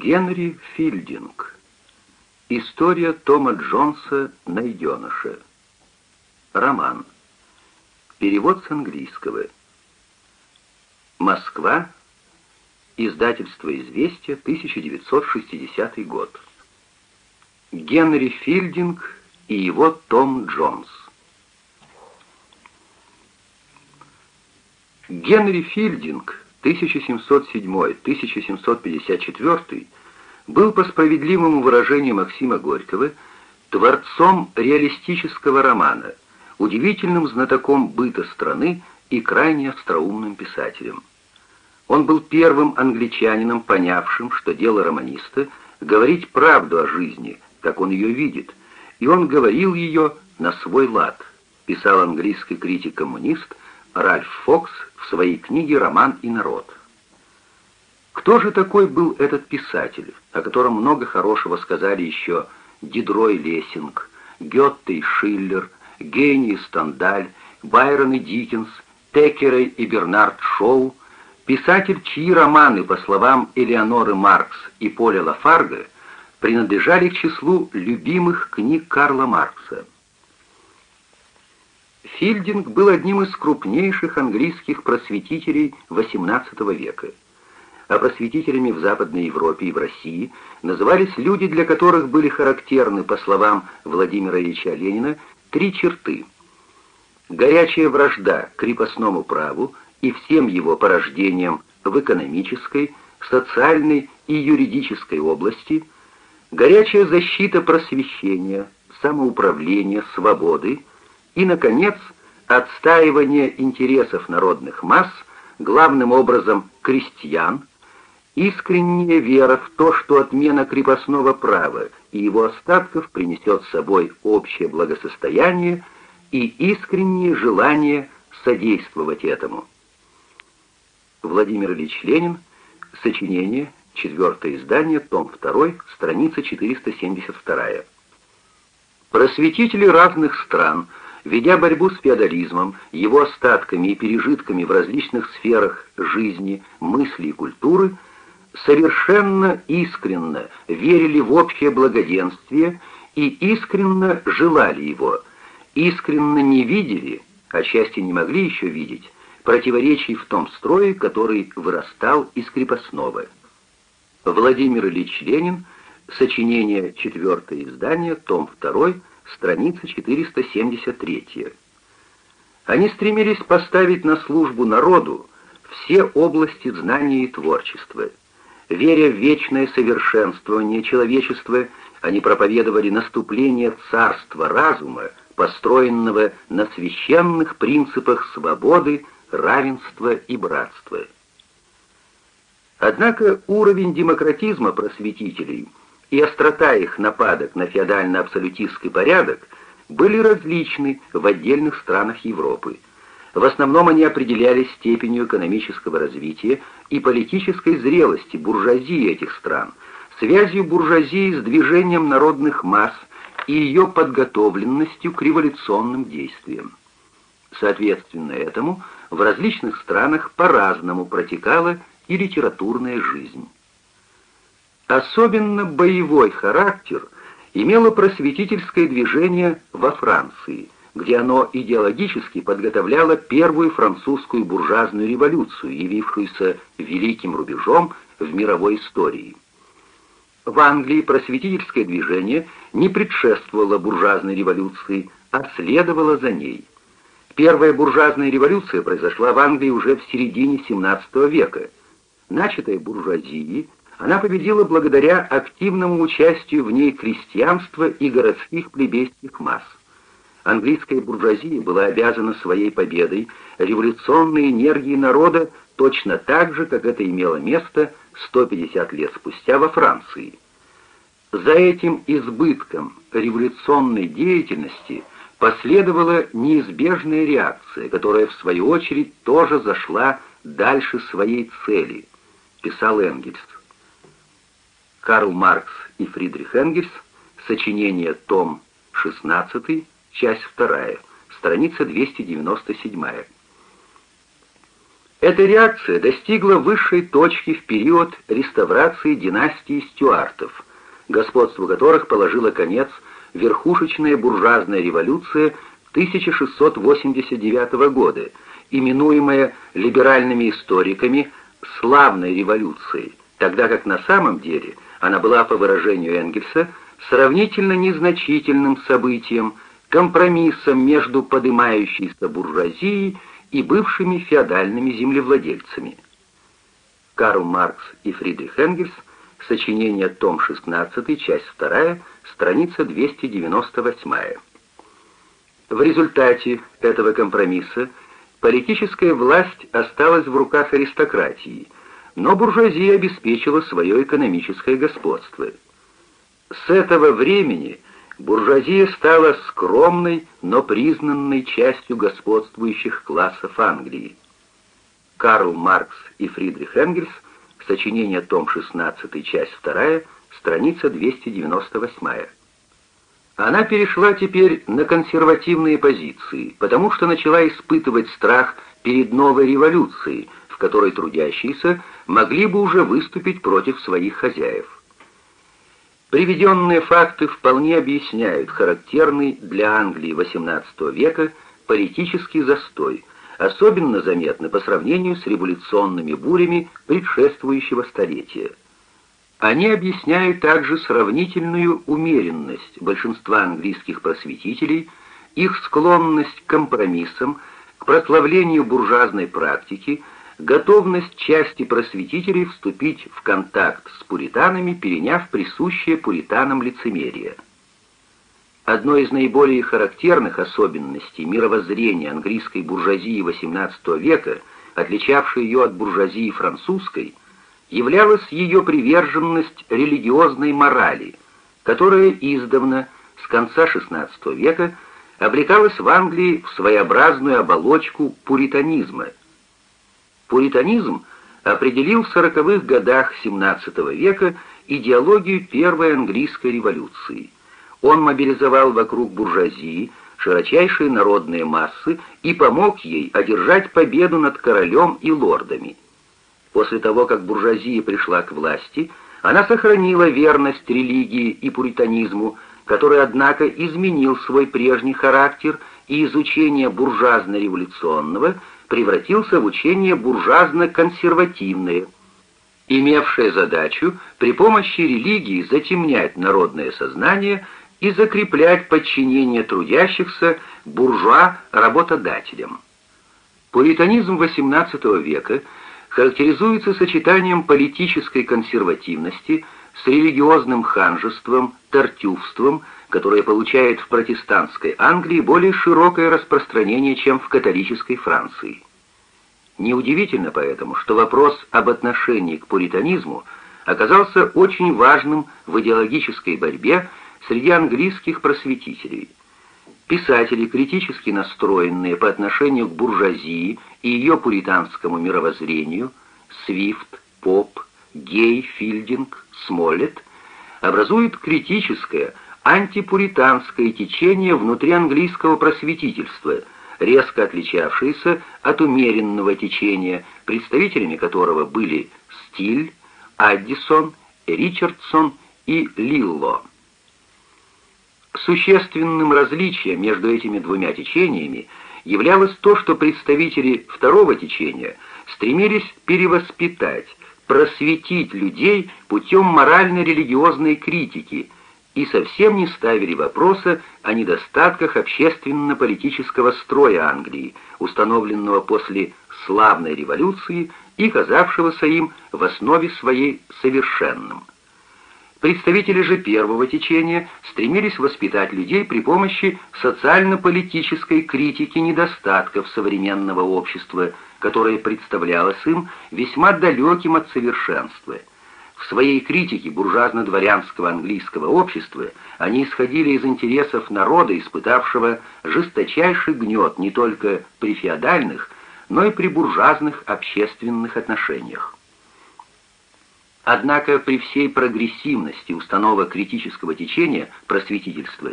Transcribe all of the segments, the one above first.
Генри Филдинг. История Тома Джонса «Найденыша». Роман. Перевод с английского. Москва. Издательство «Известия», 1960 год. Генри Филдинг и его Том Джонс. Генри Филдинг 1707-1754 был, по справедливому выражению Максима Горького, творцом реалистического романа, удивительным знатоком быта страны и крайне остроумным писателем. Он был первым англичанином, понявшим, что дело романиста — говорить правду о жизни, как он ее видит, и он говорил ее на свой лад, писал английский критик-коммунист Ральф Фокс в своей книге «Роман и народ». Кто же такой был этот писатель, о котором много хорошего сказали еще Дидро и Лессинг, Гёте и Шиллер, Гейне и Стендаль, Байрон и Диккенс, Теккерей и Бернард Шоу, писатель, чьи романы, по словам Элеоноры Маркс и Поля Лафарга, принадлежали к числу любимых книг Карла Маркса. Филдинг был одним из крупнейших английских просветителей XVIII века. А просветителями в Западной Европе и в России назывались люди, для которых были характерны, по словам Владимира Ильича Ленина, три черты. Горячая вражда к крепостному праву и всем его порождениям в экономической, социальной и юридической области, горячая защита просвещения, самоуправления, свободы, и, наконец, отстаивание интересов народных масс, главным образом крестьян, искренняя вера в то, что отмена крепостного права и его остатков принесет с собой общее благосостояние и искреннее желание содействовать этому. Владимир Ильич Ленин, сочинение, четвертое издание, том 2, страница 472. Просветители разных стран – Ведя борьбу с феодализмом, его остатками и пережитками в различных сферах жизни, мысли и культуры, совершенно искренно верили в общее благоденствие и искренно желали его, искренно не видели, а части не могли еще видеть, противоречий в том строе, который вырастал из крепостного. Владимир Ильич Ленин, сочинение, четвертое издание, том 2, страница 473. Они стремились поставить на службу народу все области знания и творчества. Веря в вечное совершенствование человечества, они проповедовали наступление царства разума, построенного на священных принципах свободы, равенства и братства. Однако уровень демократизма просветителей – и острота их нападок на феодально-абсолютистский порядок были различны в отдельных странах Европы. В основном они определялись степенью экономического развития и политической зрелости буржуазии этих стран, связью буржуазии с движением народных масс и ее подготовленностью к революционным действиям. Соответственно этому в различных странах по-разному протекала и литературная жизнь. Особенно боевой характер имело просветительское движение во Франции, где оно идеологически подготовляло первую французскую буржуазную революцию, явившуюся великим рубежом в мировой истории. В Англии просветительское движение не предшествовало буржуазной революции, а следовало за ней. Первая буржуазная революция произошла в Англии уже в середине XVII века. Начатая буржуазией, она победила благодаря активному участию в ней крестьянства и городских плебейских масс. Английская буржуазия была обязана своей победой революционной энергии народа точно так же, как это имело место 150 лет спустя во Франции. За этим избытком революционной деятельности последовала неизбежная реакция, которая в свою очередь тоже зашла дальше своей цели, писал Энгельс. Карл Маркс и Фридрих Энгельс, сочинение том 16, часть 2, страница 297. Эта реакция достигла высшей точки в период реставрации династии Стюартов, господству которых положила конец верхушечная буржуазная революция 1689 года, именуемая либеральными историками «славной революцией», тогда как на самом деле она была, по выражению Энгельса, сравнительно незначительным событием, компромиссом между подымающейся буржуазией и бывшими феодальными землевладельцами. Карл Маркс и Фридрих Энгельс, сочинение том 16, часть 2, страница 298. В результате этого компромисса политическая власть осталась в руках аристократии, но буржуазия обеспечила свое экономическое господство. С этого времени буржуазия стала скромной, но признанной частью господствующих классов Англии. Карл Маркс и Фридрих Энгельс, сочинение том 16, часть 2, страница 298. Она перешла теперь на консервативные позиции, потому что начала испытывать страх перед новой революцией, в которой трудящиеся могли бы уже выступить против своих хозяев. Приведенные факты вполне объясняют характерный для Англии XVIII века политический застой, особенно заметный по сравнению с революционными бурями предшествующего столетия. Они объясняют также сравнительную умеренность большинства английских просветителей, их склонность к компромиссам, к прославлению буржуазной практики, готовность части просветителей вступить в контакт с пуританами, переняв присущее пуританам лицемерие. Одной из наиболее характерных особенностей мировоззрения английской буржуазии XVIII века, отличавшей ее от буржуазии французской, являлась ее приверженность религиозной морали, которая издавна, с конца XVI века, облекалась в Англии в своеобразную оболочку пуританизма. Пуританизм определил в сороковых годах XVII века идеологию Первой английской революции. Он мобилизовал вокруг буржуазии широчайшие народные массы и помог ей одержать победу над королем и лордами. После того, как буржуазия пришла к власти, она сохранила верность религии и пуританизму, который, однако, изменил свой прежний характер и изучение буржуазно-революционного превратился в учение буржуазно-консервативное, имевшее задачу при помощи религии затемнять народное сознание и закреплять подчинение трудящихся буржуа-работодателям. Пуританизм XVIII века – характеризуется сочетанием политической консервативности с религиозным ханжеством, тартюфством, которое получает в протестантской Англии более широкое распространение, чем в католической Франции. Неудивительно поэтому, что вопрос об отношении к пуританизму оказался очень важным в идеологической борьбе среди английских просветителей – Писатели, критически настроенные по отношению к буржуазии и ее пуританскому мировоззрению, Свифт, Поп, Гей, Филдинг, Смоллет, образуют критическое, антипуританское течение внутри английского просветительства, резко отличавшееся от умеренного течения, представителями которого были Стиль, Аддисон, Ричардсон и Лилло. Существенным различием между этими двумя течениями являлось то, что представители второго течения стремились перевоспитать, просветить людей путем морально-религиозной критики и совсем не ставили вопроса о недостатках общественно-политического строя Англии, установленного после славной революции и казавшегося им в основе своей совершенным. Представители же первого течения стремились воспитать людей при помощи социально-политической критики недостатков современного общества, которое представлялось им весьма далеким от совершенства. В своей критике буржуазно-дворянского английского общества они исходили из интересов народа, испытавшего жесточайший гнет не только при феодальных, но и при буржуазных общественных отношениях. Однако при всей прогрессивности установок критического течения просветительства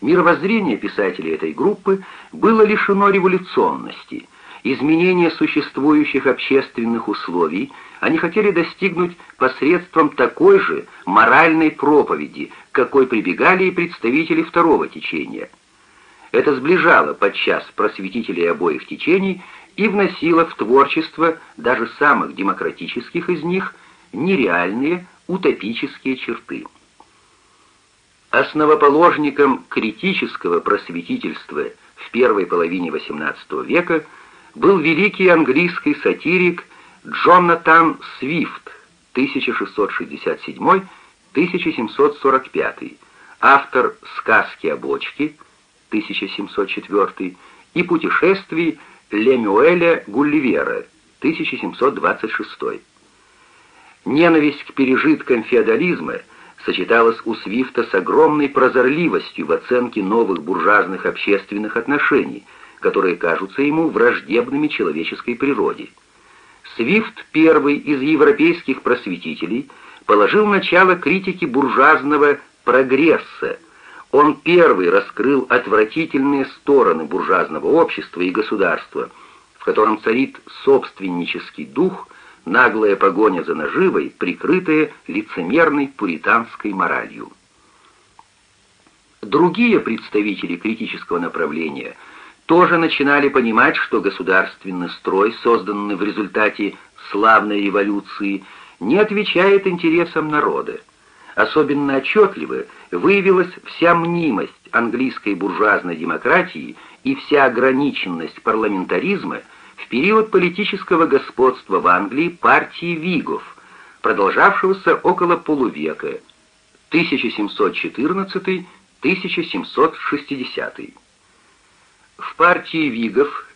мировоззрение писателей этой группы было лишено революционности, изменения существующих общественных условий они хотели достигнуть посредством такой же моральной проповеди, к какой прибегали и представители второго течения. Это сближало подчас просветителей обоих течений и вносило в творчество даже самых демократических из них нереальные утопические черты. Основоположником критического просветительства в первой половине XVIII века был великий английский сатирик Джонатан Свифт 1667-1745, автор «Сказки о бочке» 1704 и «Путешествий Лемюэля Гулливера» 1726. Ненависть к пережиткам феодализма сочеталась у Свифта с огромной прозорливостью в оценке новых буржуазных общественных отношений, которые кажутся ему враждебными человеческой природе. Свифт, первый из европейских просветителей, положил начало критике буржуазного прогресса. Он первый раскрыл отвратительные стороны буржуазного общества и государства, в котором царит собственнический дух, наглая погоня за наживой, прикрытая лицемерной пуританской моралью. Другие представители критического направления – тоже начинали понимать, что государственный строй, созданный в результате славной революции, не отвечает интересам народа. Особенно отчетливо выявилась вся мнимость английской буржуазной демократии и вся ограниченность парламентаризма в период политического господства в Англии партии Вигов, продолжавшегося около полувека, 1714-1760. В партии Вигов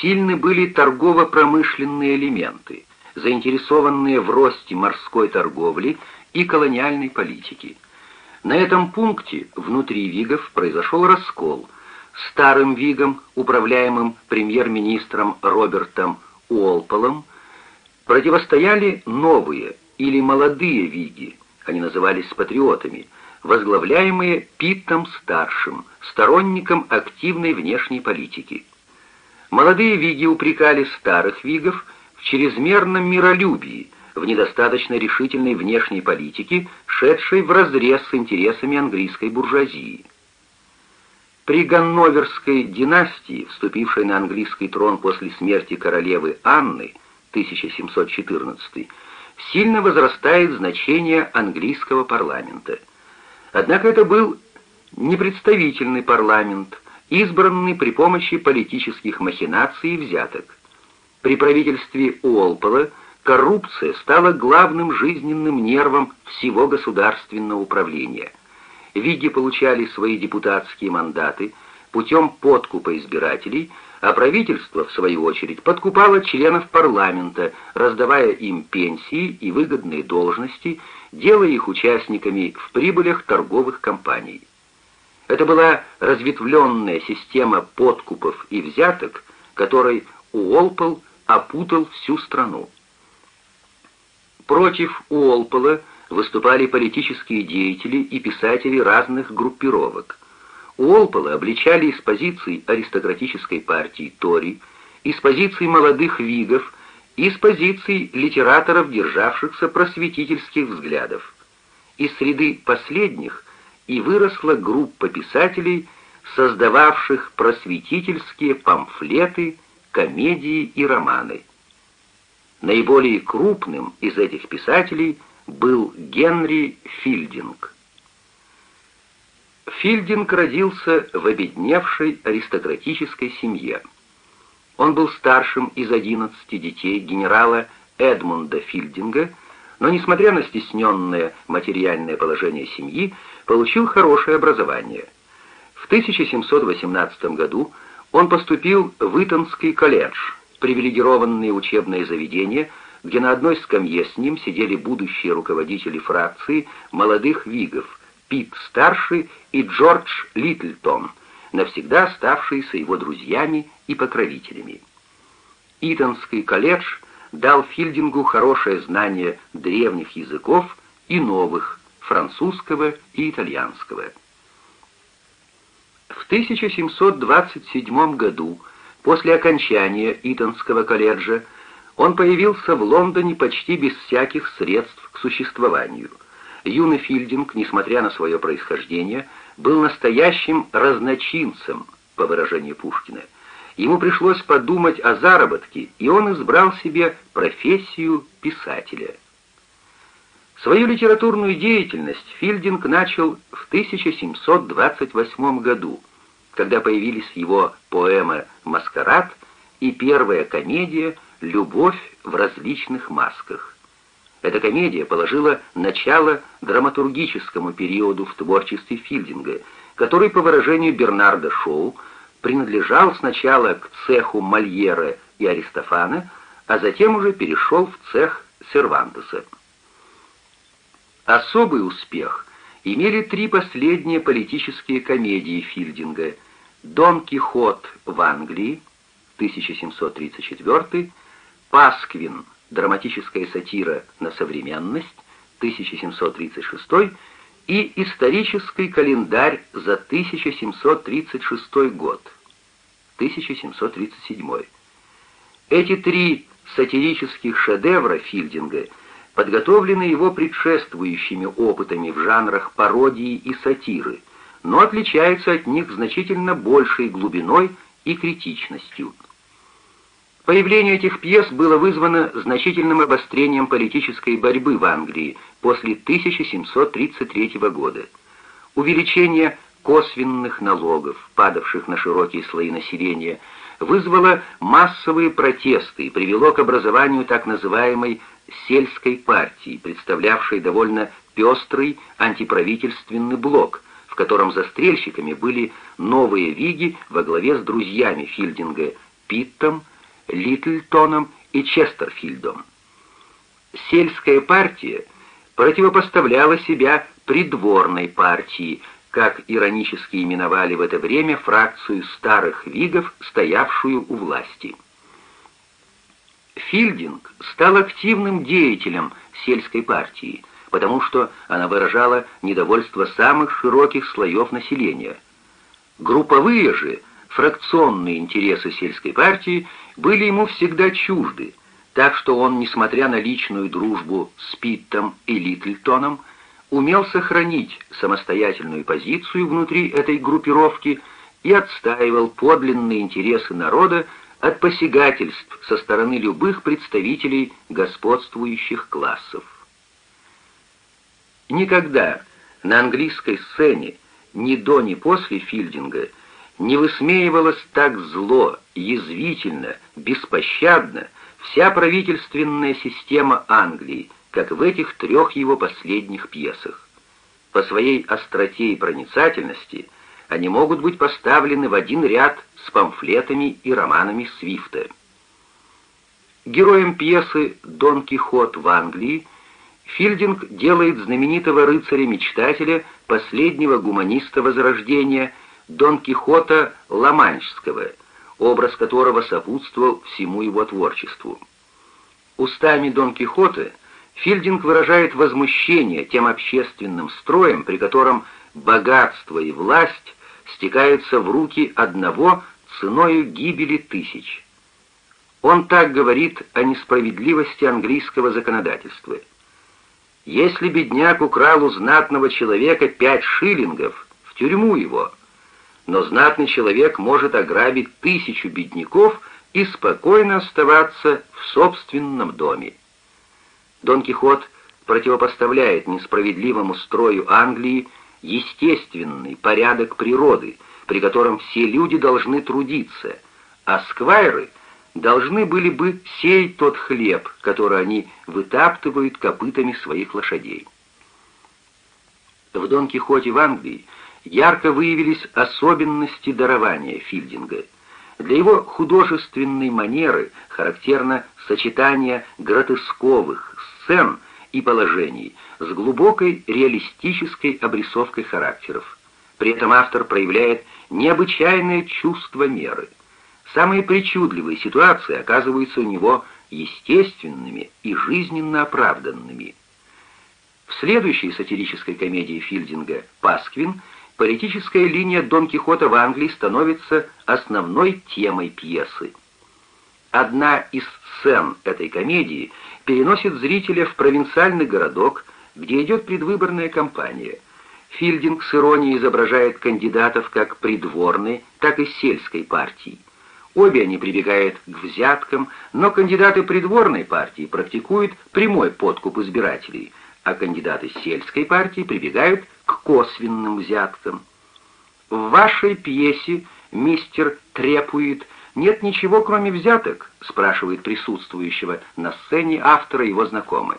сильны были торгово-промышленные элементы, заинтересованные в росте морской торговли и колониальной политики. На этом пункте внутри Вигов произошел раскол. Старым Вигом, управляемым премьер-министром Робертом Уолполом, противостояли новые или молодые Виги, они назывались патриотами, возглавляемые Питтом-старшим, сторонником активной внешней политики. Молодые виги упрекали старых вигов в чрезмерном миролюбии, в недостаточно решительной внешней политике, шедшей вразрез с интересами английской буржуазии. При Ганноверской династии, вступившей на английский трон после смерти королевы Анны 1714, сильно возрастает значение английского парламента – Однако это был непредставительный парламент, избранный при помощи политических махинаций и взяток. При правительстве Уолпола коррупция стала главным жизненным нервом всего государственного управления. Виги получали свои депутатские мандаты путем подкупа избирателей, а правительство, в свою очередь, подкупало членов парламента, раздавая им пенсии и выгодные должности делая их участниками в прибылях торговых компаний. Это была разветвленная система подкупов и взяток, которой Уолпол опутал всю страну. Против Уолпола выступали политические деятели и писатели разных группировок. Уолпола обличали из позиций аристократической партии Тори, из позиций молодых вигов из позиций литераторов, державшихся просветительских взглядов. Из среды последних и выросла группа писателей, создававших просветительские памфлеты, комедии и романы. Наиболее крупным из этих писателей был Генри Филдинг. Филдинг родился в обедневшей аристократической семье. Он был старшим из одиннадцати детей генерала Эдмунда Филдинга, но, несмотря на стесненное материальное положение семьи, получил хорошее образование. В 1718 году он поступил в Итонский колледж, привилегированное учебное заведение, где на одной скамье с ним сидели будущие руководители фракции молодых вигов Пит-старший и Джордж Литлтон – навсегда оставшиеся его друзьями и покровителями. Итонский колледж дал Филдингу хорошее знание древних языков и новых, французского и итальянского. В 1727 году После окончания Итонского колледжа он появился в Лондоне почти без всяких средств к существованию. Юный Филдинг, несмотря на свое происхождение, был настоящим разночинцем, по выражению Пушкина. Ему пришлось подумать о заработке, и он избрал себе профессию писателя. Свою литературную деятельность Филдинг начал в 1728 году, когда появились его поэма «Маскарад» и первая комедия «Любовь в различных масках». Эта комедия положила начало драматургическому периоду в творчестве Филдинга, который, по выражению Бернарда Шоу, принадлежал сначала к цеху Мольера и Аристофана, а затем уже перешел в цех Сервантеса. Особый успех имели три последние политические комедии Филдинга «Дон Кихот в Англии» 1734, «Пасквин. Драматическая сатира на современность» 1736 и «Исторический календарь за 1736 год» 1737. Эти три сатирических шедевра Филдинга – подготовлены его предшествующими опытами в жанрах пародии и сатиры, но отличаются от них значительно большей глубиной и критичностью. Появление этих пьес было вызвано значительным обострением политической борьбы в Англии после 1733 года. Увеличение косвенных налогов, падавших на широкие слои населения, вызвало массовые протесты и привело к образованию так называемой сельской партии, представлявшей довольно пестрый антиправительственный блок, в котором застрельщиками были новые виги во главе с друзьями Филдинга Питтом, Литлтоном и Честерфилдом. Сельская партия противопоставляла себя придворной партии, как иронически именовали в это время фракцию старых вигов, стоявшую у власти. Филдинг стал активным деятелем сельской партии, потому что она выражала недовольство самых широких слоев населения. Групповые же, фракционные интересы сельской партии были ему всегда чужды, так что он, несмотря на личную дружбу с Питтом и Литлтоном, умел сохранить самостоятельную позицию внутри этой группировки и отстаивал подлинные интересы народа от посягательств со стороны любых представителей господствующих классов. Никогда на английской сцене ни до, ни после Филдинга не высмеивалась так зло, язвительно, беспощадно вся правительственная система Англии, как в этих трех его последних пьесах. По своей остроте и проницательности они могут быть поставлены в один ряд с памфлетами и романами Свифта. Героем пьесы «Дон Кихот в Англии» Филдинг делает знаменитого рыцаря-мечтателя, последнего гуманиста Возрождения, Дон Кихота Ламанчского, образ которого сопутствовал всему его творчеству. Устами Дон Кихота Филдинг выражает возмущение тем общественным строем, при котором богатство и власть стекаются в руки одного ценою гибели тысяч. Он так говорит о несправедливости английского законодательства. Если бедняк украл у знатного человека пять шиллингов, в тюрьму его. Но знатный человек может ограбить тысячу бедняков и спокойно оставаться в собственном доме. Дон Кихот противопоставляет несправедливому строю Англии естественный порядок природы, при котором все люди должны трудиться, а сквайры должны были бы сеять тот хлеб, который они вытаптывают копытами своих лошадей. В Дон Кихоте в Англии ярко выявились особенности дарования Филдинга. Для его художественной манеры характерно сочетание гротесковых сцен и положений с глубокой реалистической обрисовкой характеров. При этом автор проявляет необычайное чувство меры. Самые причудливые ситуации оказываются у него естественными и жизненно оправданными. В следующей сатирической комедии Филдинга «Пасквин» политическая линия Дон Кихота в Англии становится основной темой пьесы. Одна из сцен этой комедии переносит зрителя в провинциальный городок, где идет предвыборная кампания. Филдинг с иронией изображает кандидатов как придворной, так и сельской партии. Обе они прибегают к взяткам, но кандидаты придворной партии практикуют прямой подкуп избирателей, а кандидаты сельской партии прибегают к косвенным взяткам. В вашей пьесе мистер Трепует нет ничего, кроме взяток, спрашивает присутствующего на сцене автора его знакомый.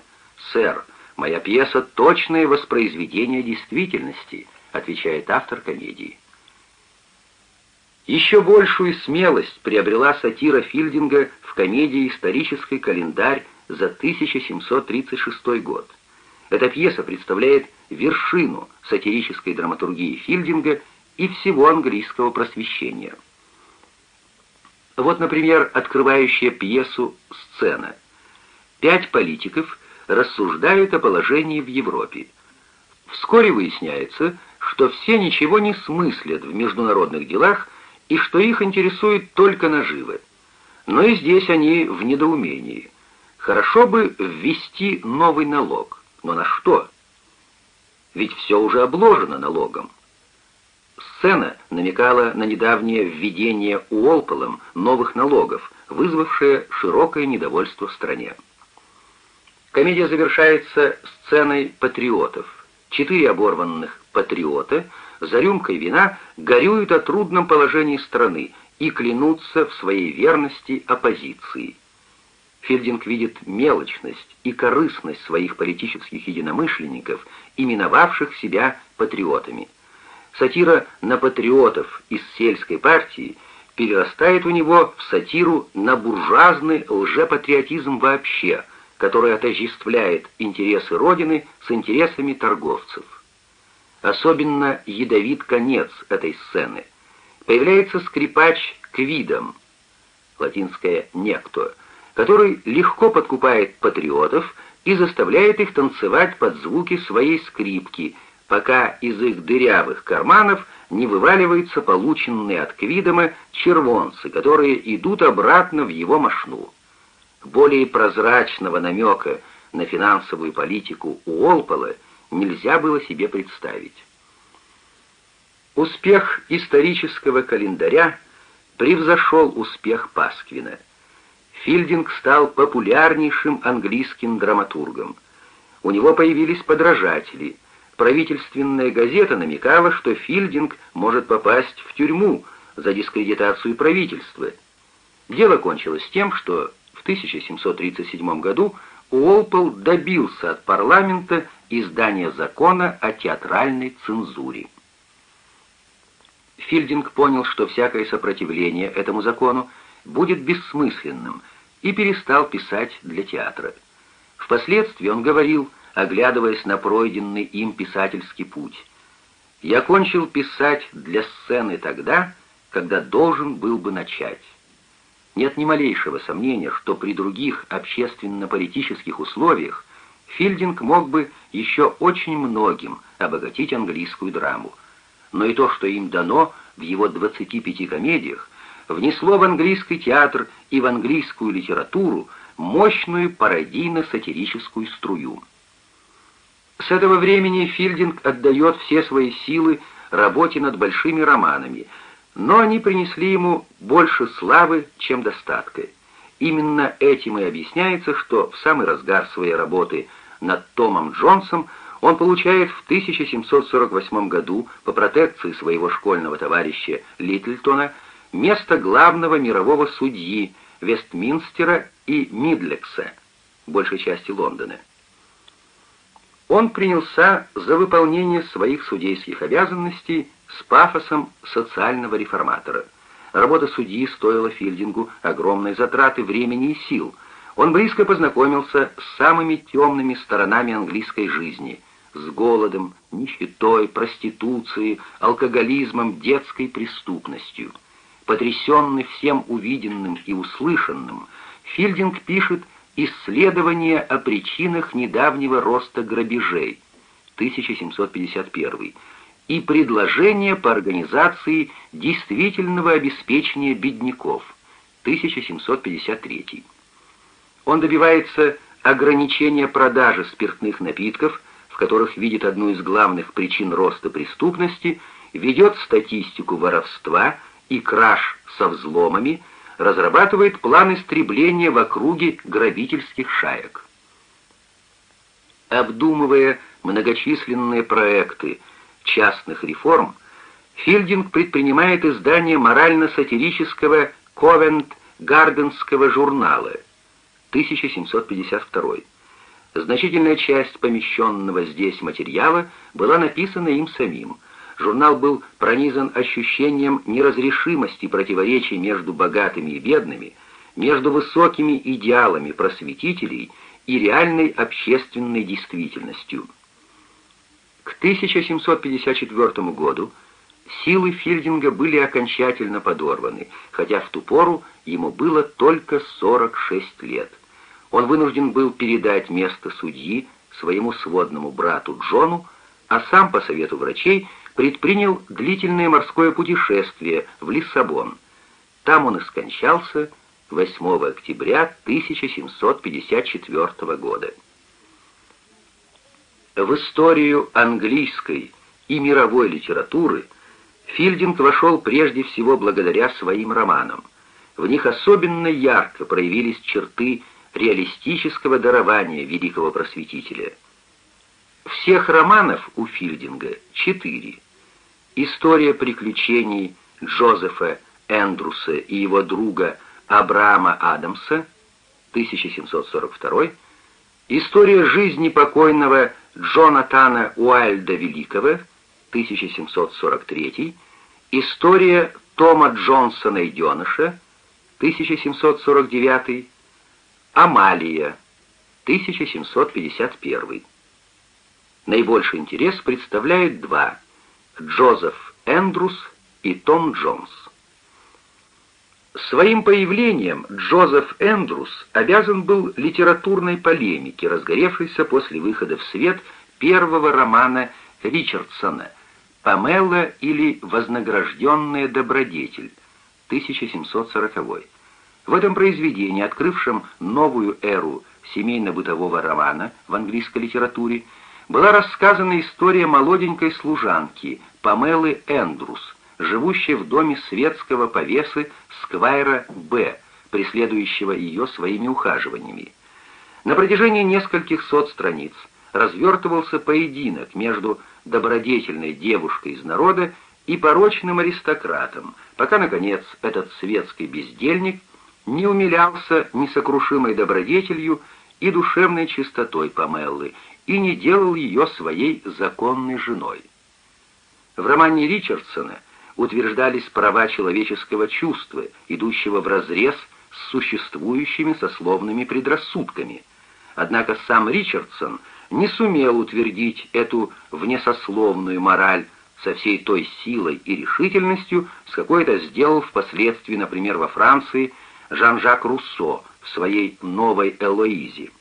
Сэр, моя пьеса — точное воспроизведение действительности, отвечает автор комедии. Еще большую смелость приобрела сатира Филдинга в комедии «Исторический календарь» за 1736 год. Эта пьеса представляет вершину сатирической драматургии Филдинга и всего английского просвещения. Вот, например, открывающая пьесу сцена. Пять политиков рассуждают о положении в Европе. Вскоре выясняется, что все ничего не смыслят в международных делах и что их интересует только наживы. Но и здесь они в недоумении. Хорошо бы ввести новый налог, но на что? Ведь все уже обложено налогом. Сцена намекала на недавнее введение Уолполом новых налогов, вызвавшее широкое недовольство в стране. Комедия завершается сценой патриотов. Четыре оборванных патриота — за рюмкой вина горюют о трудном положении страны и клянутся в своей верности оппозиции. Филдинг видит мелочность и корыстность своих политических единомышленников, именовавших себя патриотами. Сатира на патриотов из сельской партии перерастает у него в сатиру на буржуазный лжепатриотизм вообще, который отождествляет интересы Родины с интересами торговцев. Особенно ядовит конец этой сцены. Появляется скрипач Квидом, латинское «некто», который легко подкупает патриотов и заставляет их танцевать под звуки своей скрипки, пока из их дырявых карманов не вываливаются полученные от Квидома червонцы, которые идут обратно в его мошну. Более прозрачного намека на финансовую политику Уолпола нельзя было себе представить. Успех исторического календаря превзошел успех Пасквина. Филдинг стал популярнейшим английским драматургом. У него появились подражатели. Правительственная газета намекала, что Филдинг может попасть в тюрьму за дискредитацию правительства. Дело кончилось тем, что в 1737 году Уолпол добился от парламента издания закона о театральной цензуре. Филдинг понял, что всякое сопротивление этому закону будет бессмысленным, и перестал писать для театра. Впоследствии он говорил, оглядываясь на пройденный им писательский путь, «Я кончил писать для сцены тогда, когда должен был бы начать». Нет ни малейшего сомнения, что при других общественно-политических условиях Филдинг мог бы еще очень многим обогатить английскую драму. Но и то, что им дано в его 25 комедиях, внесло в английский театр и в английскую литературу мощную пародийно-сатирическую струю. С этого времени Филдинг отдает все свои силы работе над большими романами, но они принесли ему больше славы, чем достатка. Именно этим и объясняется, что в самый разгар своей работы над Томом Джонсом он получает в 1748 году по протекции своего школьного товарища Литлтона место главного мирового судьи Вестминстера и Мидлекса, большей части Лондона. Он принялся за выполнение своих судейских обязанностей с пафосом социального реформатора. Работа судьи стоила Филдингу огромной затраты времени и сил. Он близко познакомился с самыми темными сторонами английской жизни – с голодом, нищетой, проституцией, алкоголизмом, детской преступностью. Потрясенный всем увиденным и услышанным, Филдинг пишет «Исследование о причинах недавнего роста грабежей» 1751 и предложение по организации действительного обеспечения бедняков, 1753. Он добивается ограничения продажи спиртных напитков, в которых видит одну из главных причин роста преступности, ведет статистику воровства и краж со взломами, разрабатывает план истребления в округе грабительских шаек. Обдумывая многочисленные проекты частных реформ, Филдинг предпринимает издание морально-сатирического Ковент-Гарденского журнала 1752. Значительная часть помещенного здесь материала была написана им самим. Журнал был пронизан ощущением неразрешимости противоречий между богатыми и бедными, между высокими идеалами просветителей и реальной общественной действительностью. К 1754 году силы Филдинга были окончательно подорваны, хотя в ту пору ему было только 46 лет. Он вынужден был передать место судьи своему сводному брату Джону, а сам по совету врачей предпринял длительное морское путешествие в Лиссабон. Там он и скончался 8 октября 1754 года. В историю английской и мировой литературы Филдинг вошел прежде всего благодаря своим романам. В них особенно ярко проявились черты реалистического дарования великого просветителя. Всех романов у Филдинга четыре. История приключений Джозефа Эндруса и его друга Абрама Адамса, 1742, история жизни покойного Джонатана Уайльда Великого, 1743, история Тома Джонсона и Деныша, 1749, Амалия, 1751. Наибольший интерес представляют два – Джозеф Эндрус и Том Джонс. Своим появлением Джозеф Эндрус обязан был литературной полемике, разгоревшейся после выхода в свет первого романа Ричардсона «Памела или вознагражденная добродетель» 1740 В этом произведении, открывшем новую эру семейно-бытового романа в английской литературе, была рассказана история молоденькой служанки Памелы Эндрус, живущей в доме светского повесы Сквайра Б., преследующего ее своими ухаживаниями. На протяжении нескольких сот страниц развертывался поединок между добродетельной девушкой из народа и порочным аристократом, пока, наконец, этот светский бездельник не умилялся несокрушимой добродетелью и душевной чистотой Памеллы и не делал ее своей законной женой. В романе Ричардсона утверждались права человеческого чувства, идущего вразрез с существующими сословными предрассудками. Однако сам Ричардсон не сумел утвердить эту внесословную мораль со всей той силой и решительностью, с какой это сделал впоследствии, например, во Франции, Жан-Жак Руссо в своей «Новой Элоизе».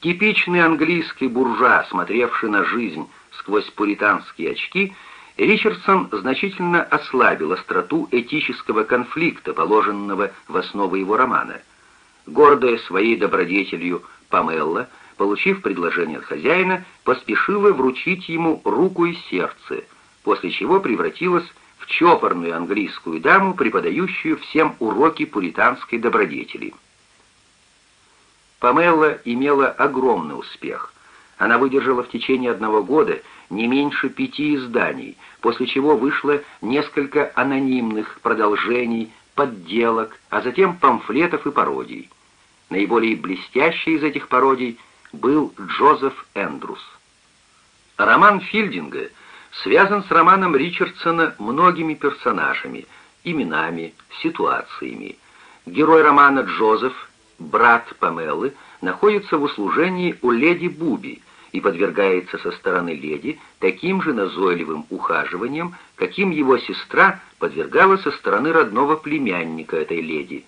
Типичный английский буржуа, смотревший на жизнь сквозь пуританские очки, Ричардсон значительно ослабил остроту этического конфликта, положенного в основу его романа. Гордая своей добродетелью Памелла, получив предложение от хозяина, поспешила вручить ему руку и сердце, после чего превратилась в чопорную английскую даму, преподающую всем уроки пуританской добродетели. Памелла имела огромный успех. Она выдержала в течение одного года не меньше пяти изданий, после чего вышло несколько анонимных продолжений, подделок, а затем памфлетов и пародий. Наиболее блестящий из этих пародий был Джозеф Эндрус. Роман Филдинга связан с романом Ричардсона многими персонажами, именами, ситуациями. Герой романа Джозеф, брат Памелы, находится в услужении у леди Буби – и подвергается со стороны леди таким же назойливым ухаживаниям, каким его сестра подвергалась со стороны родного племянника этой леди.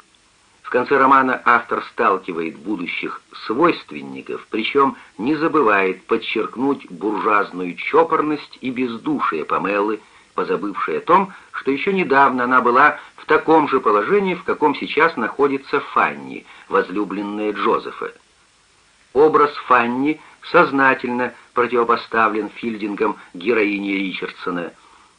В конце романа автор сталкивает будущих свойственников, причем не забывает подчеркнуть буржуазную чопорность и бездушие Памелы, позабывшей о том, что еще недавно она была таком же положении, в каком сейчас находится Фанни, возлюбленная Джозефа. Образ Фанни сознательно противопоставлен Филдингом героине Ричардсона.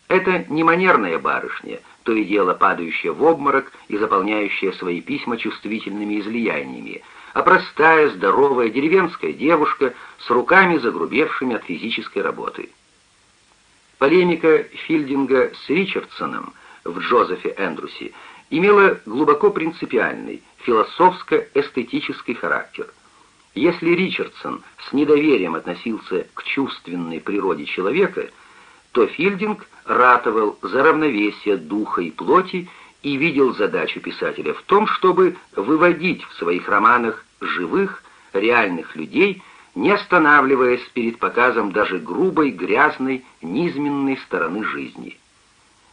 Это не манерная барышня, то и дело падающая в обморок и заполняющая свои письма чувствительными излияниями, а простая, здоровая деревенская девушка с руками загрубевшими от физической работы. Полемика Филдинга с Ричардсоном в Джозефе Эндрюсе имела глубоко принципиальный, философско-эстетический характер. Если Ричардсон с недоверием относился к чувственной природе человека, то Филдинг ратовал за равновесие духа и плоти и видел задачу писателя в том, чтобы выводить в своих романах живых, реальных людей, не останавливаясь перед показом даже грубой, грязной, низменной стороны жизни.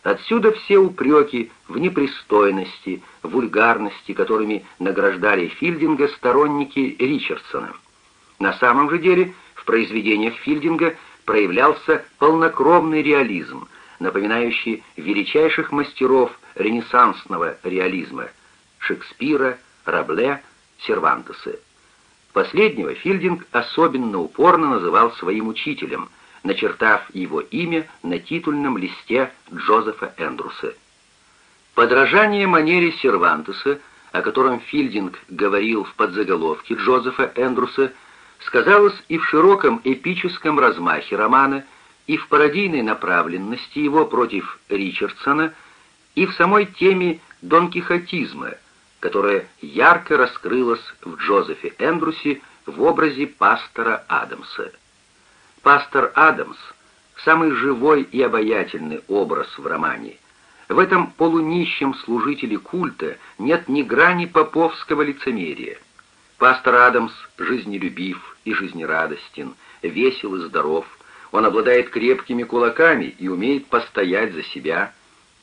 Отсюда все упреки в непристойности, вульгарности, которыми награждали Филдинга сторонники Ричардсона. На самом же деле в произведениях Филдинга проявлялся полнокровный реализм, напоминающий величайших мастеров ренессансного реализма Шекспира, Рабле, Сервантеса. Последнего Филдинг особенно упорно называл своим учителем, начертав его имя на титульном листе Джозефа Эндрюса. Подражание манере Сервантеса, о котором Филдинг говорил в подзаголовке Джозефа Эндрюса, сказалось и в широком эпическом размахе романа, и в пародийной направленности его против Ричардсона, и в самой теме донкихотизма, которая ярко раскрылась в Джозефе Эндрюсе в образе пастора Адамса. Пастор Адамс — самый живой и обаятельный образ в романе. В этом полунищем служителе культа нет ни грани поповского лицемерия. Пастор Адамс жизнелюбив и жизнерадостен, весел и здоров. Он обладает крепкими кулаками и умеет постоять за себя.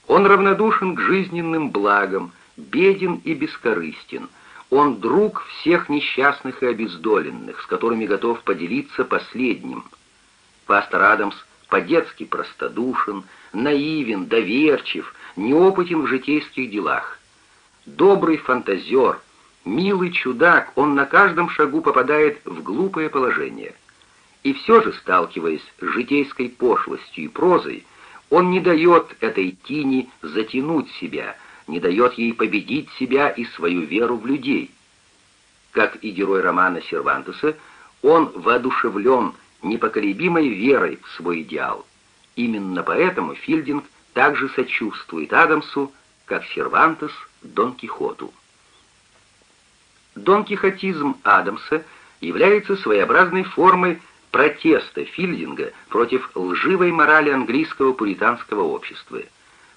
Он равнодушен к жизненным благам, беден и бескорыстен. Он друг всех несчастных и обездоленных, с которыми готов поделиться последним. Пастор Адамс по-детски простодушен, наивен, доверчив, неопытен в житейских делах. Добрый фантазер — Милый чудак, он на каждом шагу попадает в глупое положение. И все же, сталкиваясь с житейской пошлостью и прозой, он не дает этой тени затянуть себя, не дает ей победить себя и свою веру в людей. Как и герой романа Сервантеса, он воодушевлен непоколебимой верой в свой идеал. Именно поэтому Филдинг также сочувствует Адамсу, как Сервантес Дон Кихоту. Донкихотизм Адамса является своеобразной формой протеста Филдинга против лживой морали английского пуританского общества.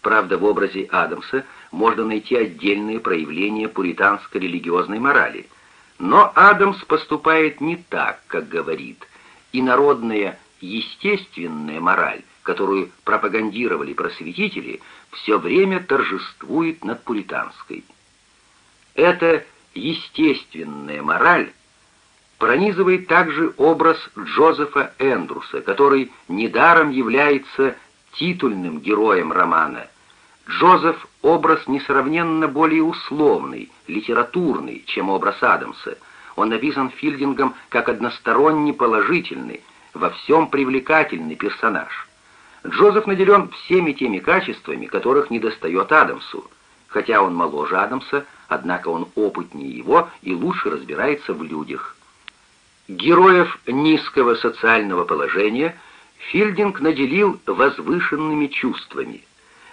Правда, в образе Адамса можно найти отдельные проявления пуританской религиозной морали. Но Адамс поступает не так, как говорит, и народная естественная мораль, которую пропагандировали просветители, все время торжествует над пуританской. Это естественная мораль пронизывает также образ Джозефа Эндрюса, который недаром является титульным героем романа. Джозеф — образ несравненно более условный, литературный, чем образ Адамса. Он написан Филдингом как односторонне положительный, во всем привлекательный персонаж. Джозеф наделен всеми теми качествами, которых недостает Адамсу. Хотя он моложе Адамса, однако он опытнее его и лучше разбирается в людях. Героев низкого социального положения Филдинг наделил возвышенными чувствами.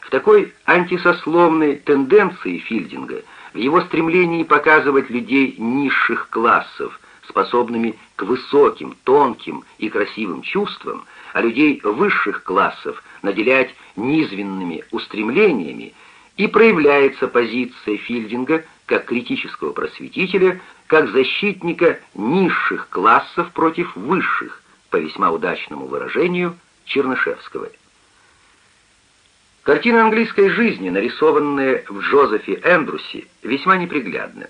В такой антисословной тенденции Филдинга, в его стремлении показывать людей низших классов, способными к высоким, тонким и красивым чувствам, а людей высших классов наделять низвенными устремлениями, и проявляется позиция Филдинга как критического просветителя, как защитника низших классов против высших, по весьма удачному выражению Чернышевского. Картина английской жизни, нарисованная в Джозефе Эндрюсе, весьма неприглядна.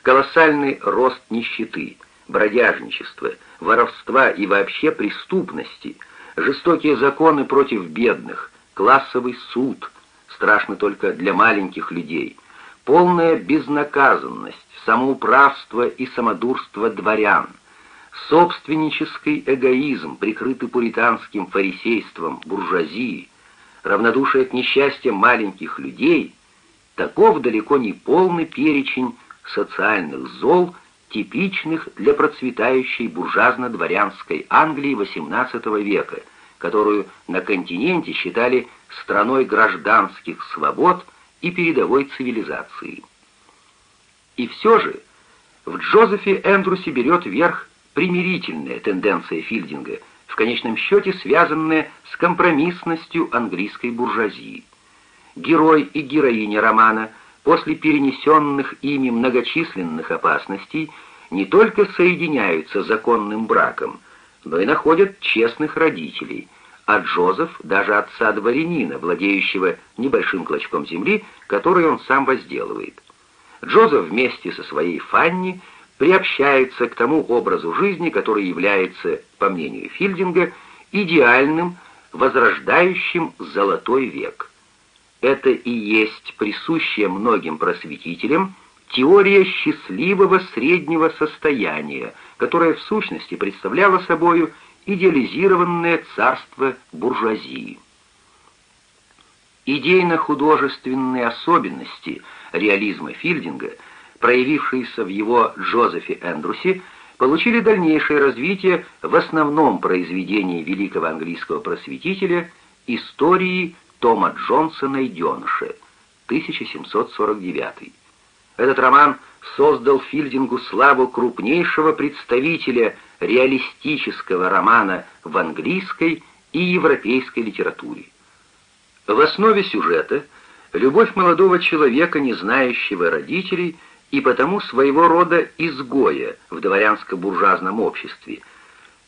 Колоссальный рост нищеты, бродяжничества, воровства и вообще преступности, жестокие законы против бедных, классовый суд, страшно только для маленьких людей, полная безнаказанность, самоуправство и самодурство дворян, собственнический эгоизм, прикрытый пуританским фарисейством буржуазии, равнодушие к несчастьям маленьких людей, таков далеко не полный перечень социальных зол, типичных для процветающей буржуазно-дворянской Англии XVIII века, которую на континенте считали страной гражданских свобод и передовой цивилизации. И все же в Джозефе Эндрюсе берет верх примирительная тенденция Филдинга – в конечном счете связанное с компромиссностью английской буржуазии. Герой и героиня романа после перенесенных ими многочисленных опасностей не только соединяются законным браком, но и находят честных родителей, а Джозеф даже отца дворянина, владеющего небольшим клочком земли, который он сам возделывает. Джозеф вместе со своей Фанни – приобщается к тому образу жизни, который является, по мнению Филдинга, идеальным, возрождающим золотой век. Это и есть присущая многим просветителям теория счастливого среднего состояния, которая в сущности представляла собою идеализированное царство буржуазии. Идейно-художественные особенности реализма Филдинга – проявившиеся в его Джозефе Эндрюсе, получили дальнейшее развитие в основном произведении великого английского просветителя «Истории Тома Джонса Найденыша» 1749. Этот роман создал Филдингу славу крупнейшего представителя реалистического романа в английской и европейской литературе. В основе сюжета – любовь молодого человека, не знающего родителей – и потому своего рода изгоя в дворянско-буржуазном обществе,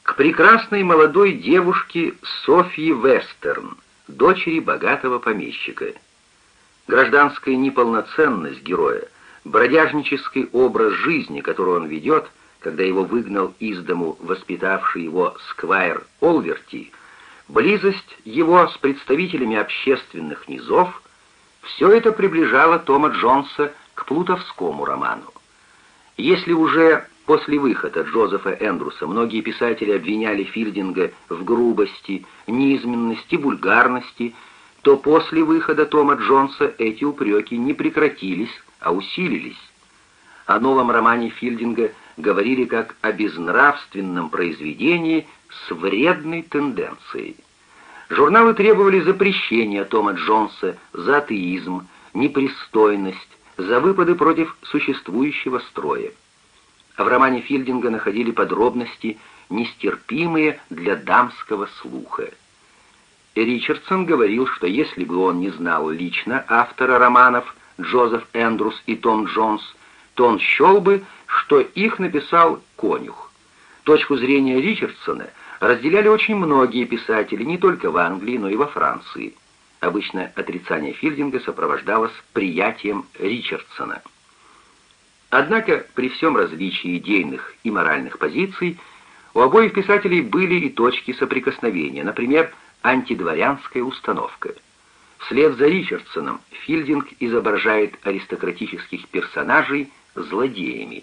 к прекрасной молодой девушке Софьи Вестерн, дочери богатого помещика. Гражданская неполноценность героя, бродяжнический образ жизни, который он ведет, когда его выгнал из дому воспитавший его сквайр Олверти, близость его с представителями общественных низов, все это приближало Тома Джонса к плутовскому роману. Если уже после выхода Джозефа Эндрюса многие писатели обвиняли Филдинга в грубости, низменности, вульгарности, то после выхода Тома Джонса эти упреки не прекратились, а усилились. О новом романе Филдинга говорили как о безнравственном произведении с вредной тенденцией. Журналы требовали запрещения Тома Джонса за атеизм, непристойность, за выпады против существующего строя. В романе Филдинга находили подробности, нестерпимые для дамского слуха. Ричардсон говорил, что если бы он не знал лично автора романов Джозеф Эндрус и Том Джонс, то он счел бы, что их написал конюх. Точку зрения Ричардсона разделяли очень многие писатели не только в Англии, но и во Франции. Обычно отрицание Филдинга сопровождалось приятием Ричардсона. Однако при всем различии идейных и моральных позиций у обоих писателей были и точки соприкосновения, например, антидворянская установка. Вслед за Ричардсоном Филдинг изображает аристократических персонажей злодеями.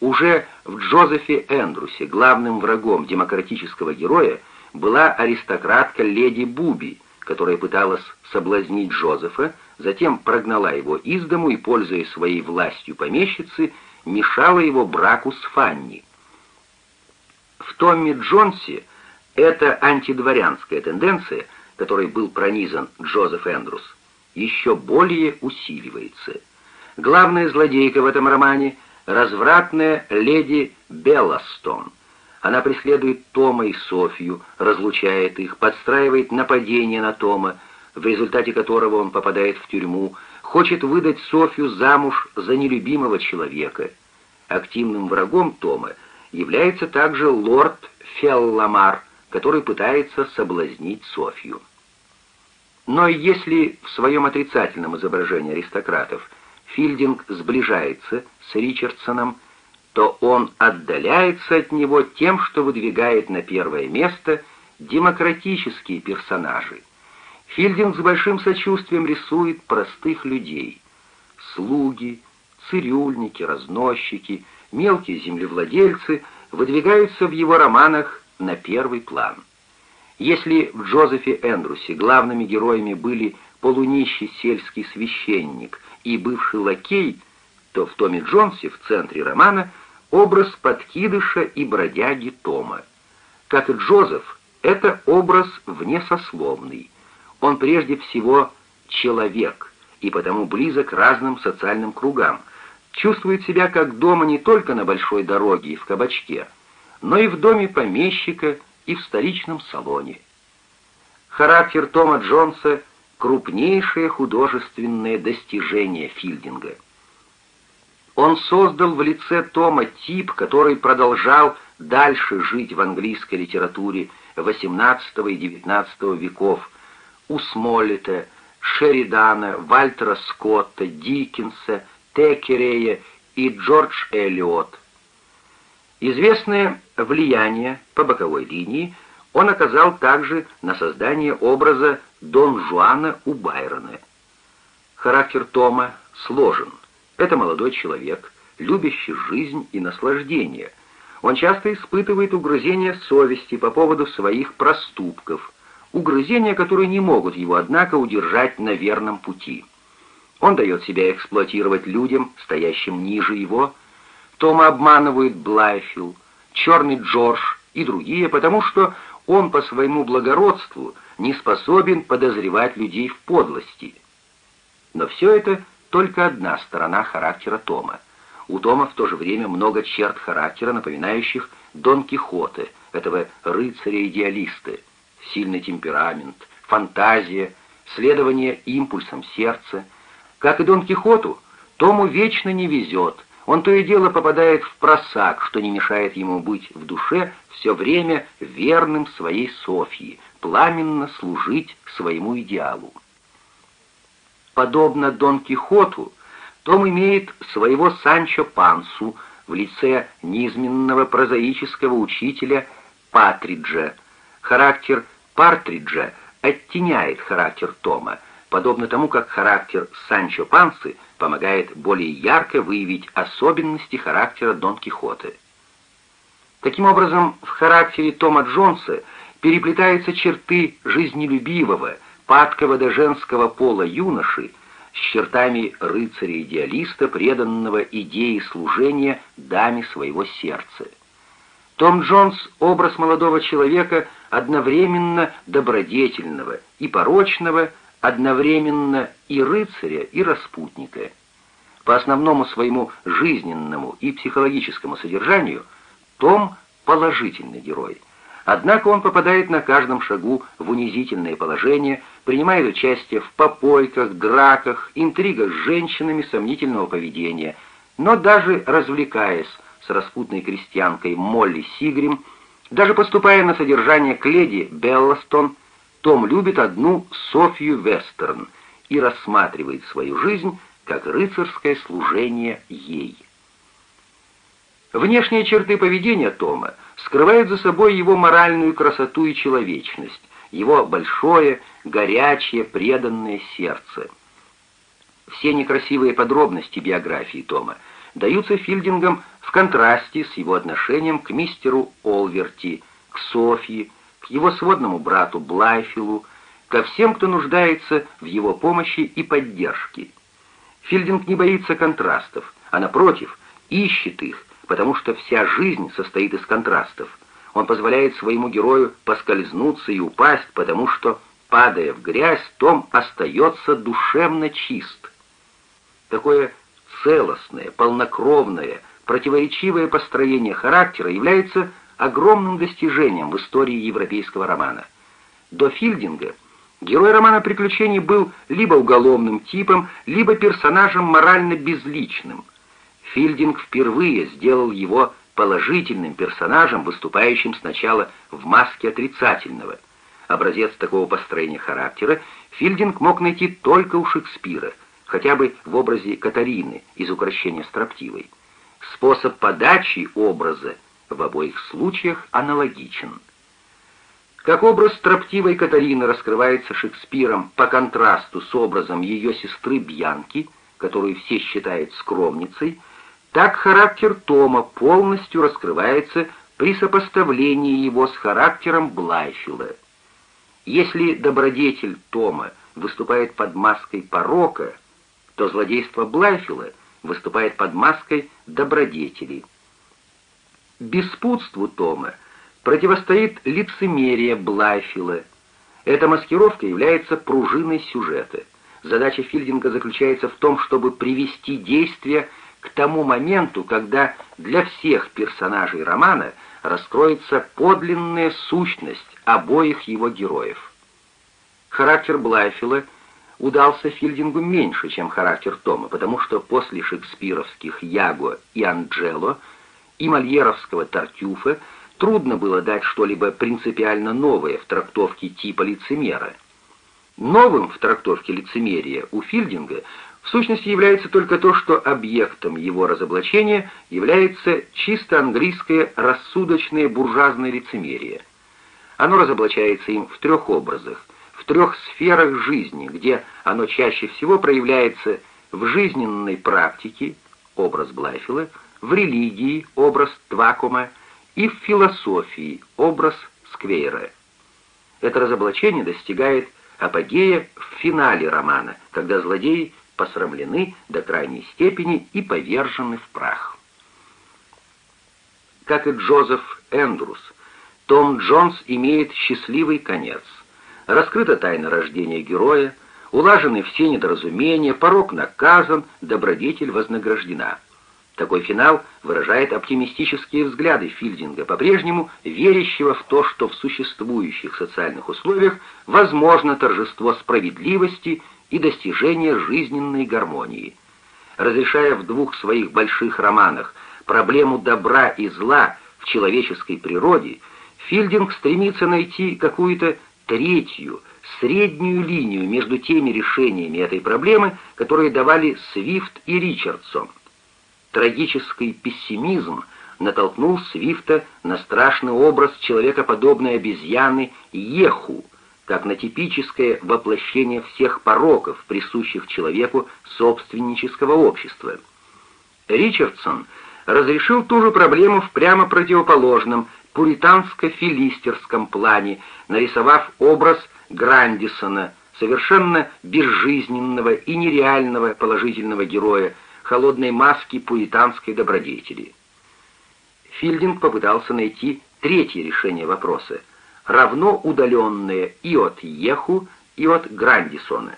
Уже в Джозефе Эндрюсе главным врагом демократического героя была аристократка леди Буби – которая пыталась соблазнить Джозефа, затем прогнала его из дому и, пользуясь своей властью помещицы, мешала его браку с Фанни. В Томми Джонсе эта антидворянская тенденция, которой был пронизан Джозеф Эндрус, еще более усиливается. Главная злодейка в этом романе — развратная леди Белластон — она преследует Тома и Софью, разлучает их, подстраивает нападение на Тома, в результате которого он попадает в тюрьму, хочет выдать Софью замуж за нелюбимого человека. Активным врагом Тома является также лорд Фелламар, который пытается соблазнить Софью. Но если в своем отрицательном изображении аристократов Филдинг сближается с Ричардсоном, то он отдаляется от него тем, что выдвигает на первое место демократические персонажи. Филдинг с большим сочувствием рисует простых людей. Слуги, цирюльники, разносчики, мелкие землевладельцы выдвигаются в его романах на первый план. Если в Джозефе Эндрюсе главными героями были полунищий сельский священник и бывший лакей, то в Томе Джонсе в центре романа образ подкидыша и бродяги Тома. Как и Джозеф, это образ внесословный. Он прежде всего человек и потому близок к разным социальным кругам, чувствует себя как дома не только на большой дороге и в кабачке, но и в доме помещика и в столичном салоне. Характер Тома Джонса — крупнейшее художественное достижение Филдинга. Он создал в лице Тома тип, который продолжал дальше жить в английской литературе XVIII и XIX веков, у Смоллета, Шеридана, Вальтера Скотта, Диккенса, Текерея и Джордж Эллиот. Известное влияние по боковой линии он оказал также на создание образа Дон Жуана у Байрона. Характер Тома сложен. Это молодой человек, любящий жизнь и наслаждение. Он часто испытывает угрызения совести по поводу своих проступков, угрызения, которые не могут его, однако, удержать на верном пути. Он дает себя эксплуатировать людям, стоящим ниже его, Тома обманывает Блайфилл, Черный Джордж и другие, потому что он по своему благородству не способен подозревать людей в подлости. Но все это только одна сторона характера Тома. У Тома в то же время много черт характера, напоминающих Дон Кихота, этого рыцаря-идеалиста, сильный темперамент, фантазия, следование импульсам сердца. Как и Дон Кихоту, Тому вечно не везет, он то и дело попадает в просак, что не мешает ему быть в душе все время верным своей Софьи, пламенно служить своему идеалу. Подобно Дон Кихоту, Том имеет своего Санчо Пансу в лице низменного прозаического учителя Патриджа. Характер Партриджа оттеняет характер Тома, подобно тому, как характер Санчо Пансы – помогает более ярко выявить особенности характера Дон Кихота. Таким образом, в характере Тома Джонса переплетаются черты жизнелюбивого, падкого до женского пола юноши с чертами рыцаря-идеалиста, преданного идее служения даме своего сердца. Том Джонс — образ молодого человека, одновременно добродетельного и порочного, одновременно и рыцаря, и распутника. По основному своему жизненному и психологическому содержанию Том — положительный герой. Однако он попадает на каждом шагу в унизительное положение, принимает участие в попойках, драках, интригах с женщинами сомнительного поведения, но даже развлекаясь с распутной крестьянкой Молли Сигрим, даже поступая на содержание к леди Белластон — том любит одну Софью Вестерн и рассматривает свою жизнь как рыцарское служение ей. Внешние черты поведения Тома скрывают за собой его моральную красоту и человечность, его большое, горячее, преданное сердце. Все некрасивые подробности биографии Тома даются Филдингом в контрасте с его отношением к мистеру Олверти, к Софье, его сводному брату Блайфилу, ко всем, кто нуждается в его помощи и поддержке. Филдинг не боится контрастов, а напротив, ищет их, потому что вся жизнь состоит из контрастов. Он позволяет своему герою поскользнуться и упасть, потому что, падая в грязь, Том остается душевно чист. Такое целостное, полнокровное, противоречивое построение характера является огромным достижением в истории европейского романа. До Филдинга герой романа «Приключений» был либо уголовным типом, либо персонажем морально безличным. Филдинг впервые сделал его положительным персонажем, выступающим сначала в маске отрицательного. Образец такого построения характера Филдинг мог найти только у Шекспира, хотя бы в образе Катарины из «Укращения строптивой». Способ подачи образа в обоих случаях аналогичен. Как образ строптивой Катарины раскрывается Шекспиром по контрасту с образом ее сестры Бьянки, которую все считают скромницей, так характер Тома полностью раскрывается при сопоставлении его с характером Блайфилла. Если добродетель Тома выступает под маской порока, то злодейство Блайфилла выступает под маской добродетели. Беспутству Тома противостоит лицемерие Блайфилла. Эта маскировка является пружиной сюжета. Задача Филдинга заключается в том, чтобы привести действие к тому моменту, когда для всех персонажей романа раскроется подлинная сущность обоих его героев. Характер Блайфилла удался Филдингу меньше, чем характер Тома, потому что после шекспировских Яго и Анджело и мольеровского Тартюфа трудно было дать что-либо принципиально новое в трактовке типа лицемера. Новым в трактовке лицемерия у Филдинга в сущности является только то, что объектом его разоблачения является чисто английское рассудочное буржуазное лицемерие. Оно разоблачается им в трех образах, в трех сферах жизни, где оно чаще всего проявляется в жизненной практике, образ Блайфилла, в религии, образ Твакума, и в философии, образ Сквейра. Это разоблачение достигает апогея в финале романа, когда злодеи посрамлены до крайней степени и повержены в прах. Как и Джозеф Эндрус, том Джонс имеет счастливый конец. Раскрыта тайна рождения героя, улажены все недоразумения, порок наказан, добродетель вознаграждена. Такой финал выражает оптимистические взгляды Филдинга, по-прежнему верящего в то, что в существующих социальных условиях возможно торжество справедливости и достижение жизненной гармонии. Разрешая в двух своих больших романах проблему добра и зла в человеческой природе, Филдинг стремится найти какую-то третью, среднюю линию между теми решениями этой проблемы, которые давали Свифт и Ричардсон. Трагический пессимизм натолкнул Свифта на страшный образ человекоподобной обезьяны Еху, как на типическое воплощение всех пороков, присущих человеку собственнического общества. Ричардсон разрешил ту же проблему в прямо противоположном пуританско-филистерском плане, нарисовав образ Грандисона, совершенно безжизненного и нереального положительного героя, холодной маски пуританской добродетели. Филдинг попытался найти третье решение вопроса — равно удаленное и от Еху, и от Грандисона.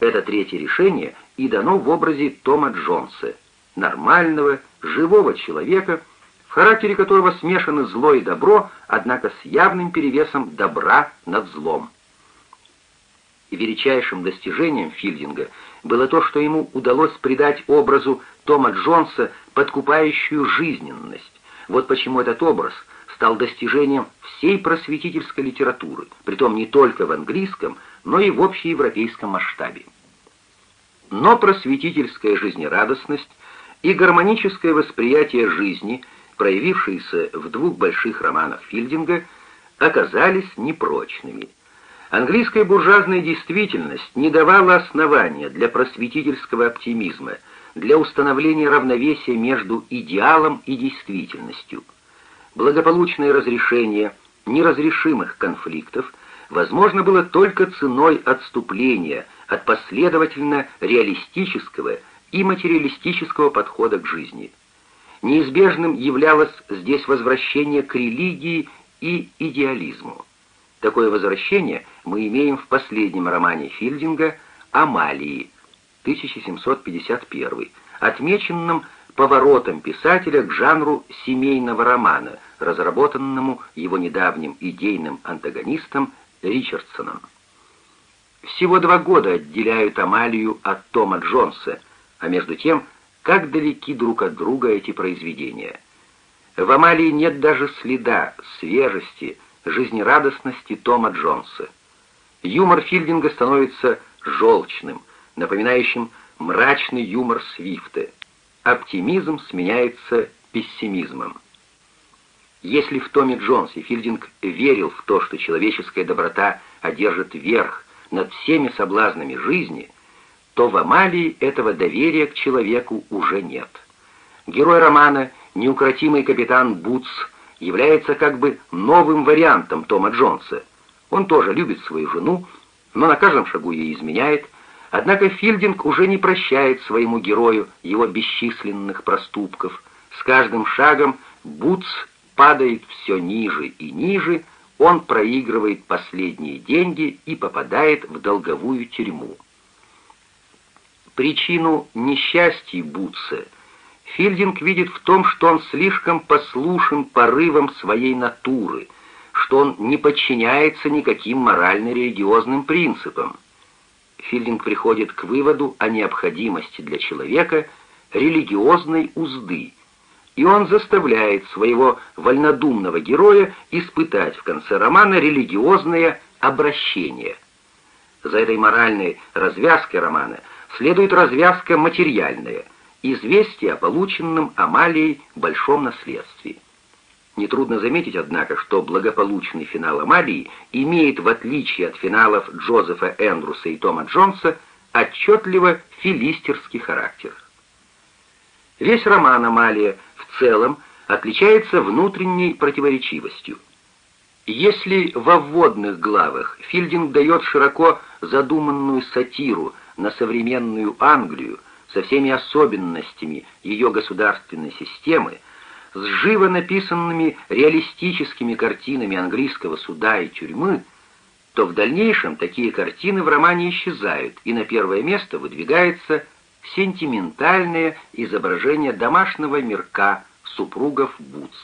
Это третье решение и дано в образе Тома Джонса, нормального, живого человека, характере которого смешаны зло и добро, однако с явным перевесом добра над злом. И величайшим достижением Филдинга было то, что ему удалось придать образу Тома Джонса подкупающую жизненность. Вот почему этот образ — стал достижением всей просветительской литературы, притом не только в английском, но и в общеевропейском масштабе. Но просветительская жизнерадостность и гармоническое восприятие жизни, проявившиеся в двух больших романах Филдинга, оказались непрочными. Английская буржуазная действительность не давала основания для просветительского оптимизма, для установления равновесия между идеалом и действительностью – благополучное разрешение неразрешимых конфликтов возможно было только ценой отступления от последовательно реалистического и материалистического подхода к жизни. Неизбежным являлось здесь возвращение к религии и идеализму. Такое возвращение мы имеем в последнем романе Филдинга «Амалии» 1751, отмеченном поворотом писателя к жанру семейного романа, разработанному его недавним идейным антагонистом Ричардсоном. Всего два года отделяют Амалию от Тома Джонса, а между тем, как далеки друг от друга эти произведения. В Амалии нет даже следа свежести, жизнерадостности Тома Джонса. Юмор Филдинга становится желчным, напоминающим мрачный юмор Свифта. Оптимизм сменяется пессимизмом. Если в Томе Джонсе Филдинг верил в то, что человеческая доброта одержит верх над всеми соблазнами жизни, то в Амалии этого доверия к человеку уже нет. Герой романа, неукротимый капитан Бутс, является как бы новым вариантом Тома Джонса. Он тоже любит свою жену, но на каждом шагу ей изменяет, однако Филдинг уже не прощает своему герою его бесчисленных проступков. С каждым шагом Бутс падает все ниже и ниже, он проигрывает последние деньги и попадает в долговую тюрьму. Причину несчастья Бутса Филдинг видит в том, что он слишком послушен порывам своей натуры, что он не подчиняется никаким морально-религиозным принципам. Филдинг приходит к выводу о необходимости для человека религиозной узды, и он заставляет своего вольнодумного героя испытать в конце романа религиозное обращение. За этой моральной развязкой романа следует развязка материальная, известие о полученном Амалией большом наследстве. Нетрудно заметить, однако, что благополучный финал Амалии имеет, в отличие от финалов Джозефа Эндрюса и Тома Джонса, отчетливо филистерский характер. Весь роман «Амалия» в целом отличается внутренней противоречивостью. Если во вводных главах Филдинг дает широко задуманную сатиру на современную Англию со всеми особенностями ее государственной системы, с живо написанными реалистическими картинами английского суда и тюрьмы, то в дальнейшем такие картины в романе исчезают, и на первое место выдвигается сентиментальное изображение домашнего мирка супругов Бутс.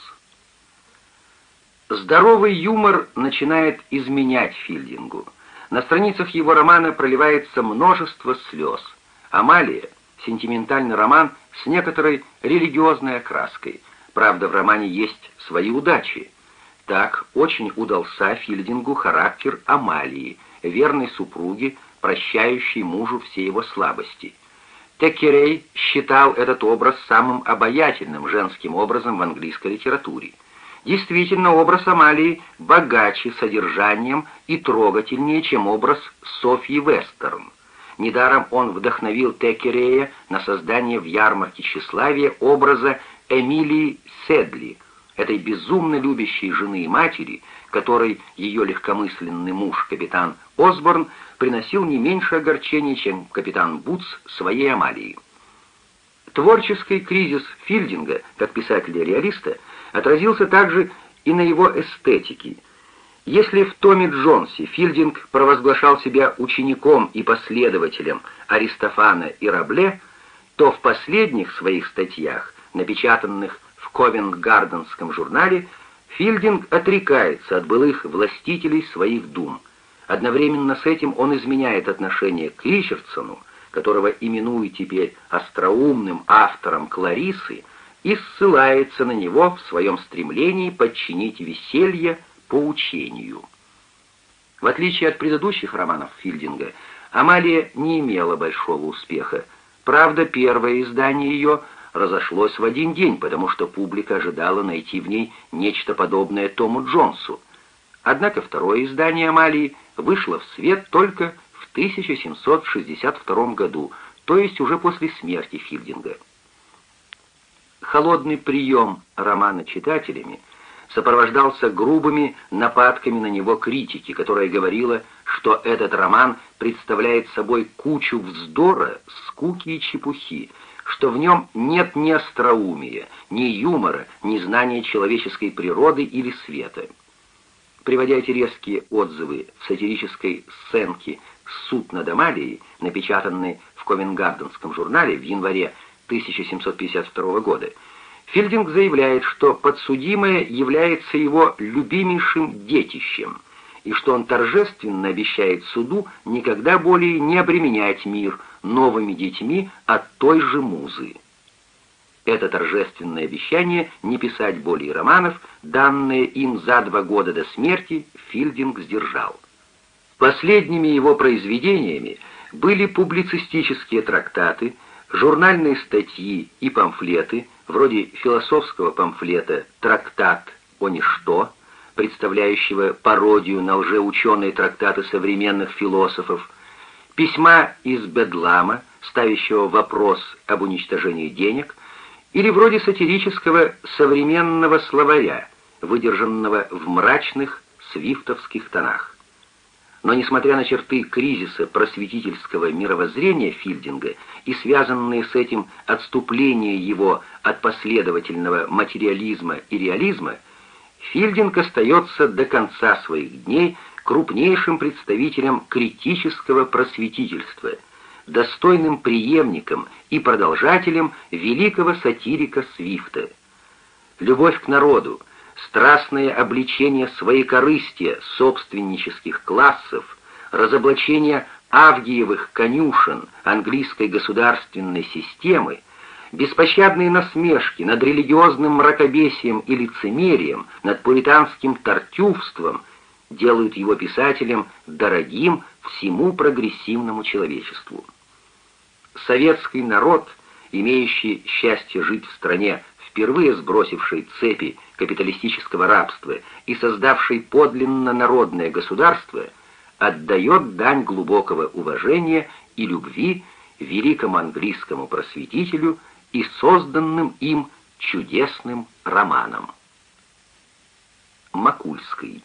Здоровый юмор начинает изменять Филдингу. На страницах его романа проливается множество слез. «Амалия» — сентиментальный роман с некоторой религиозной окраской. Правда, в романе есть свои удачи. Так очень удался Филдингу характер Амалии, верной супруги, прощающей мужу все его слабости — Теккерей считал этот образ самым обаятельным женским образом в английской литературе. Действительно, образ Амалии богаче содержанием и трогательнее, чем образ Софьи Вестерн. Недаром он вдохновил Теккерея на создание в ярмарке тщеславия образа Эмилии Седли, этой безумно любящей жены и матери, которой ее легкомысленный муж, капитан Осборн, приносил не меньше огорчений, чем капитан Бутс своей Амалии. Творческий кризис Филдинга, как писателя-реалиста, отразился также и на его эстетике. Если в Томе Джонсе Филдинг провозглашал себя учеником и последователем Аристофана и Рабле, то в последних своих статьях, напечатанных в Ковент-Гарденском журнале, Филдинг отрекается от былых властителей своих дум – Одновременно с этим он изменяет отношение к Ричардсону, которого именует теперь остроумным автором Кларисы, и ссылается на него в своем стремлении подчинить веселье поучению. В отличие от предыдущих романов Филдинга, Амалия не имела большого успеха. Правда, первое издание ее разошлось в один день, потому что публика ожидала найти в ней нечто подобное Тому Джонсу. Однако второе издание Амалии вышла в свет только в 1762 году, то есть уже после смерти Филдинга. Холодный прием романа читателями сопровождался грубыми нападками на него критики, которая говорила, что этот роман представляет собой кучу вздора, скуки и чепухи, что в нем нет ни остроумия, ни юмора, ни знания человеческой природы или света. Приводя эти резкие отзывы в сатирической сценке «Суд над Амалией», напечатанной в Ковенгарденском журнале в январе 1752 года, Филдинг заявляет, что подсудимое является его любимейшим детищем, и что он торжественно обещает суду никогда более не обременять мир новыми детьми от той же музы. Это торжественное обещание не писать более романов, данное им за два года до смерти, Филдинг сдержал. Последними его произведениями были публицистические трактаты, журнальные статьи и памфлеты, вроде философского памфлета «Трактат о ничто», представляющего пародию на лжеученые трактаты современных философов, письма из Бедлама, ставящего вопрос об уничтожении денег, или вроде сатирического современного словаря, выдержанного в мрачных свифтовских тонах. Но несмотря на черты кризиса просветительского мировоззрения Филдинга и связанные с этим отступление его от последовательного материализма и реализма, Филдинг остается до конца своих дней крупнейшим представителем критического просветительства, достойным преемником и продолжателем великого сатирика Свифта. Любовь к народу, страстное обличение своекорыстия собственнических классов, разоблачение Авгиевых конюшен английской государственной системы, беспощадные насмешки над религиозным мракобесием и лицемерием, над пуританским тортювством делают его писателем дорогим всему прогрессивному человечеству. Советский народ, имеющий счастье жить в стране, впервые сбросившей цепи капиталистического рабства и создавший подлинно народное государство, отдает дань глубокого уважения и любви великому английскому просветителю и созданным им чудесным романам. Макульский